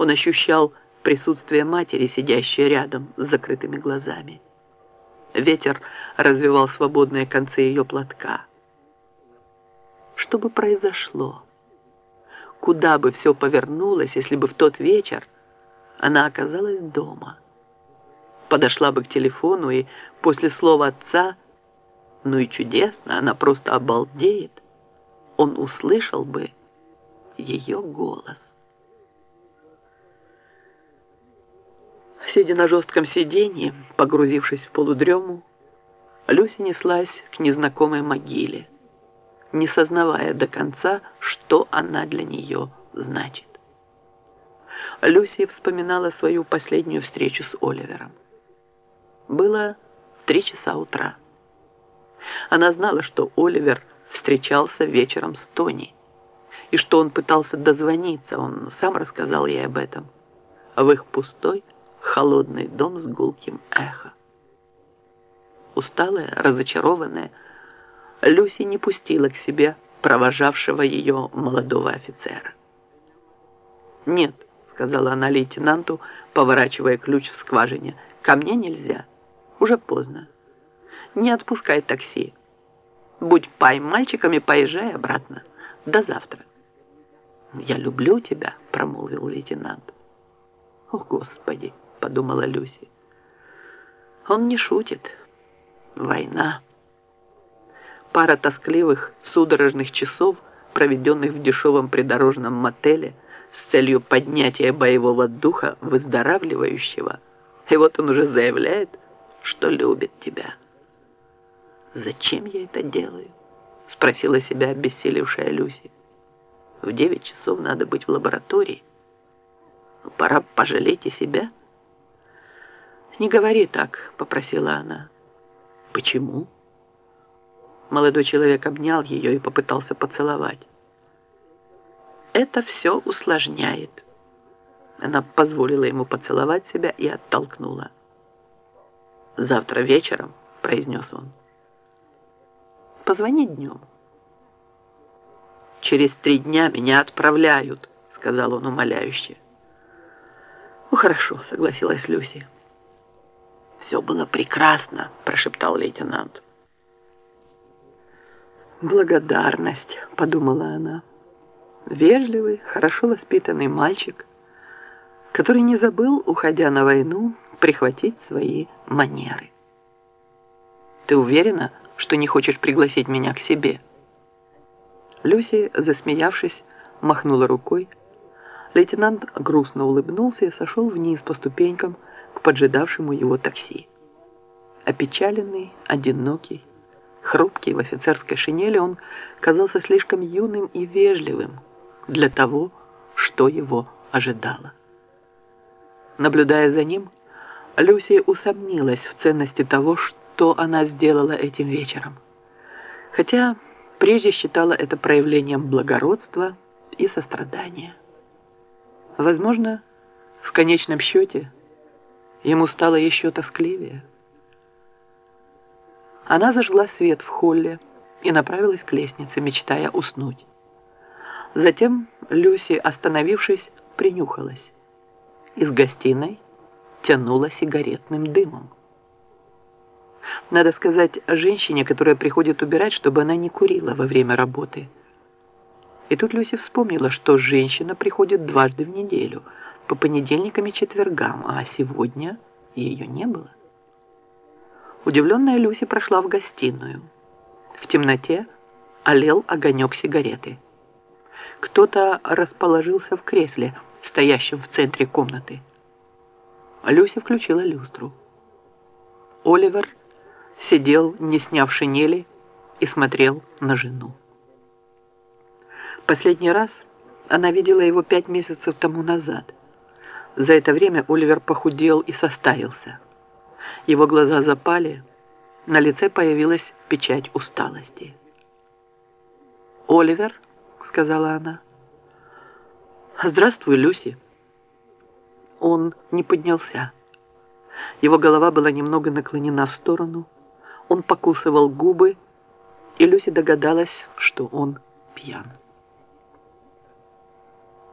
Он ощущал присутствие матери, сидящей рядом с закрытыми глазами. Ветер развивал свободные концы ее платка. Что бы произошло? Куда бы все повернулось, если бы в тот вечер она оказалась дома? Подошла бы к телефону и после слова отца «Ну и чудесно, она просто обалдеет», он услышал бы ее голос. Сидя на жестком сиденье, погрузившись в полудрему, Люся неслась к незнакомой могиле, не сознавая до конца, что она для нее значит. Люси вспоминала свою последнюю встречу с Оливером. Было три часа утра. Она знала, что Оливер встречался вечером с Тони, и что он пытался дозвониться, он сам рассказал ей об этом, в их пустой, холодный дом с гулким эхо. Усталая, разочарованная, Люси не пустила к себе провожавшего ее молодого офицера. «Нет», — сказала она лейтенанту, поворачивая ключ в скважине, — «ко мне нельзя. Уже поздно. Не отпускай такси. Будь пай мальчиками, поезжай обратно. До завтра». «Я люблю тебя», — промолвил лейтенант. «О, Господи!» — подумала Люси. «Он не шутит. Война». Пара тоскливых, судорожных часов, проведенных в дешевом придорожном мотеле с целью поднятия боевого духа выздоравливающего, и вот он уже заявляет, что любит тебя. «Зачем я это делаю?» — спросила себя обессилевшая Люси. «В девять часов надо быть в лаборатории. Пора пожалеть и себя». «Не говори так», — попросила она. «Почему?» Молодой человек обнял ее и попытался поцеловать. «Это все усложняет». Она позволила ему поцеловать себя и оттолкнула. «Завтра вечером», — произнес он. «Позвони днем». «Через три дня меня отправляют», — сказал он умоляюще. «Ну, хорошо», — согласилась Люси. «Все было прекрасно», — прошептал лейтенант. «Благодарность», — подумала она. Вежливый, хорошо воспитанный мальчик, который не забыл, уходя на войну, прихватить свои манеры. «Ты уверена, что не хочешь пригласить меня к себе?» Люси, засмеявшись, махнула рукой. Лейтенант грустно улыбнулся и сошел вниз по ступенькам к поджидавшему его такси. Опечаленный, одинокий, Хрупкий в офицерской шинели, он казался слишком юным и вежливым для того, что его ожидало. Наблюдая за ним, Люси усомнилась в ценности того, что она сделала этим вечером. Хотя прежде считала это проявлением благородства и сострадания. Возможно, в конечном счете ему стало еще тоскливее. Она зажгла свет в холле и направилась к лестнице, мечтая уснуть. Затем Люси, остановившись, принюхалась. Из гостиной тянула сигаретным дымом. Надо сказать женщине, которая приходит убирать, чтобы она не курила во время работы. И тут Люси вспомнила, что женщина приходит дважды в неделю, по понедельникам и четвергам, а сегодня ее не было. Удивленная Люси прошла в гостиную. В темноте олел огонек сигареты. Кто-то расположился в кресле, стоящем в центре комнаты. Люси включила люстру. Оливер сидел, не сняв шинели, и смотрел на жену. Последний раз она видела его пять месяцев тому назад. За это время Оливер похудел и состарился. Его глаза запали, на лице появилась печать усталости. «Оливер», — сказала она. «Здравствуй, Люси». Он не поднялся. Его голова была немного наклонена в сторону. Он покусывал губы, и Люси догадалась, что он пьян.